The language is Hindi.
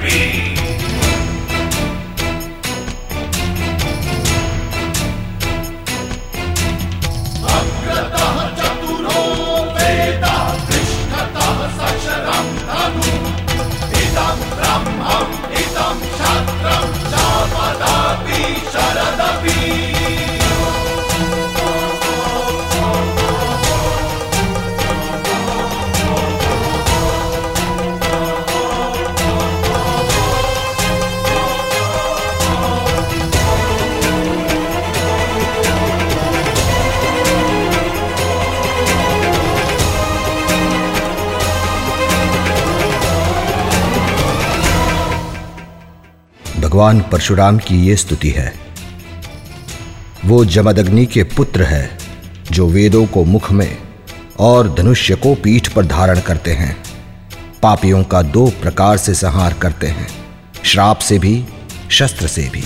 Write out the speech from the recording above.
be. भगवान परशुराम की ये स्तुति है। वो जमदग्नि के पुत्र है, जो वेदों को मुख में और धनुष्य को पीठ पर धारण करते हैं। पापियों का दो प्रकार से संहार करते हैं, श्राप से भी, शस्त्र से भी।